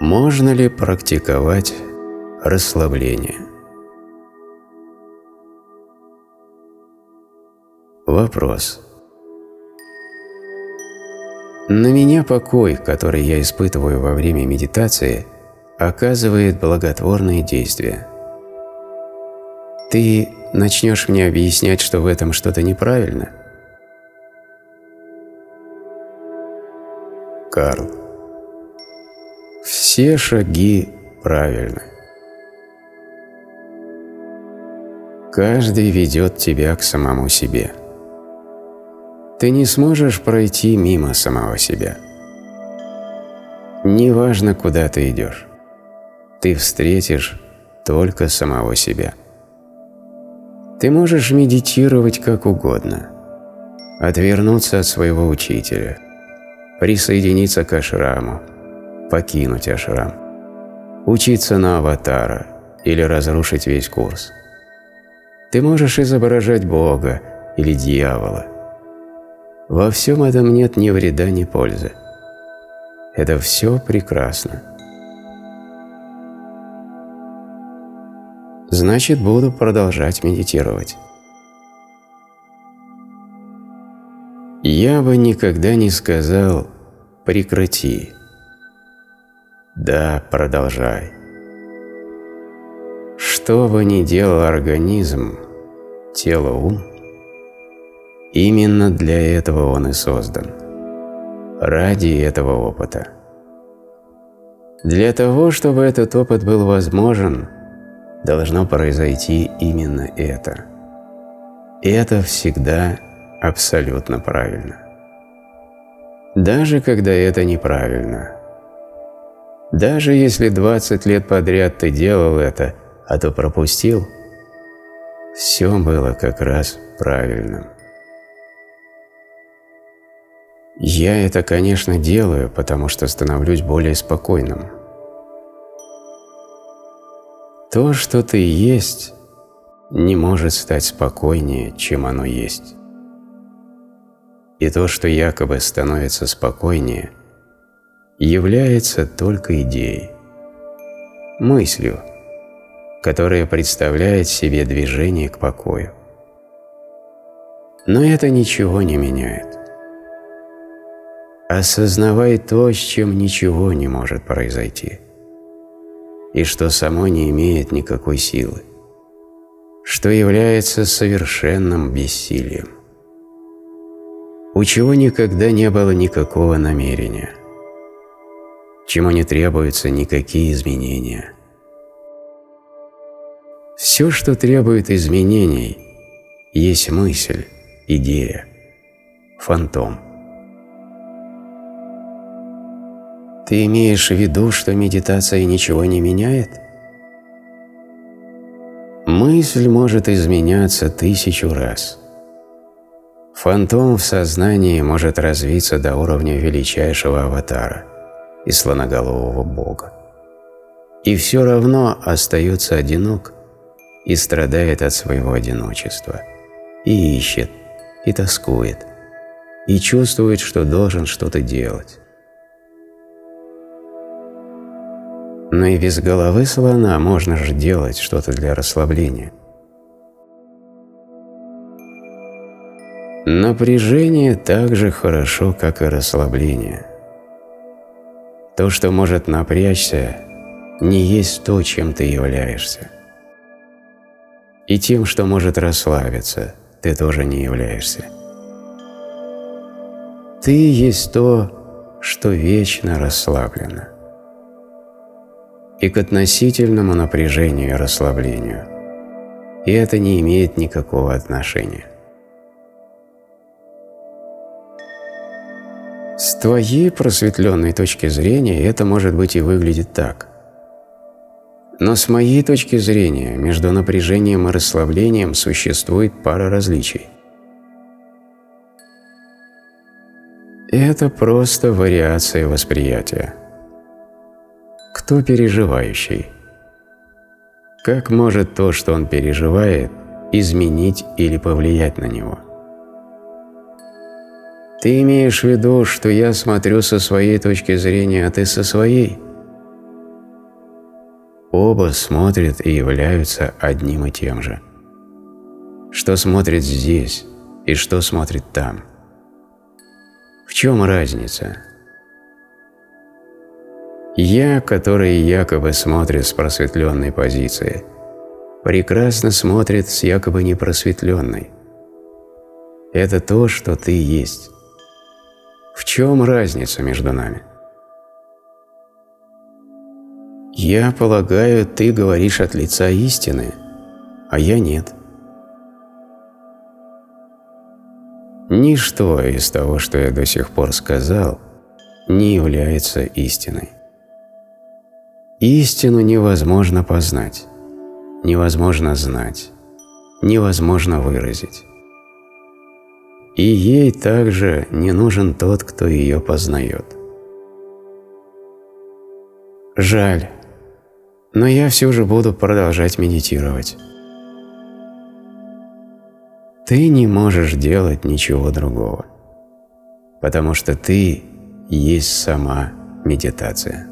Можно ли практиковать расслабление? Вопрос. На меня покой, который я испытываю во время медитации, оказывает благотворные действия. Ты начнешь мне объяснять, что в этом что-то неправильно? Карл. Все шаги правильны. Каждый ведет тебя к самому себе. Ты не сможешь пройти мимо самого себя. Неважно, куда ты идешь, ты встретишь только самого себя. Ты можешь медитировать как угодно, отвернуться от своего учителя, присоединиться к ашраму, покинуть ашрам, учиться на аватара или разрушить весь курс. Ты можешь изображать Бога или дьявола. Во всем этом нет ни вреда, ни пользы. Это все прекрасно. значит буду продолжать медитировать. Я бы никогда не сказал «прекрати». Да, продолжай. Что бы ни делал организм, тело, ум, именно для этого он и создан. Ради этого опыта. Для того, чтобы этот опыт был возможен – должно произойти именно это. И это всегда абсолютно правильно. Даже когда это неправильно. Даже если 20 лет подряд ты делал это, а то пропустил, все было как раз правильным. Я это, конечно, делаю, потому что становлюсь более спокойным. То, что ты есть, не может стать спокойнее, чем оно есть. И то, что якобы становится спокойнее, является только идеей, мыслью, которая представляет себе движение к покою. Но это ничего не меняет. Осознавай то, с чем ничего не может произойти – и что само не имеет никакой силы, что является совершенным бессилием, у чего никогда не было никакого намерения, чему не требуются никакие изменения. Все, что требует изменений, есть мысль, идея, фантом – Ты имеешь в виду, что медитация ничего не меняет? Мысль может изменяться тысячу раз. Фантом в сознании может развиться до уровня величайшего аватара и слоноголового бога. И все равно остается одинок и страдает от своего одиночества, и ищет, и тоскует, и чувствует, что должен что-то делать. Но и без головы слона можно же делать что-то для расслабления. Напряжение так же хорошо, как и расслабление. То, что может напрячься, не есть то, чем ты являешься. И тем, что может расслабиться, ты тоже не являешься. Ты есть то, что вечно расслаблено и к относительному напряжению и расслаблению. И это не имеет никакого отношения. С твоей просветленной точки зрения это может быть и выглядит так. Но с моей точки зрения между напряжением и расслаблением существует пара различий. Это просто вариация восприятия. Кто переживающий? Как может то, что он переживает, изменить или повлиять на него? Ты имеешь в виду, что я смотрю со своей точки зрения, а ты со своей? оба смотрят и являются одним и тем же. Что смотрит здесь и что смотрит там? В чем разница? Я, который якобы смотрит с просветленной позиции, прекрасно смотрит с якобы непросветленной. Это то, что ты есть. Чем разница между нами? Я полагаю, ты говоришь от лица истины, а я нет. Ничто из того, что я до сих пор сказал, не является истиной. Истину невозможно познать, невозможно знать, невозможно выразить. И ей также не нужен тот, кто ее познает. Жаль, но я все же буду продолжать медитировать. Ты не можешь делать ничего другого, потому что ты есть сама медитация.